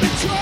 control.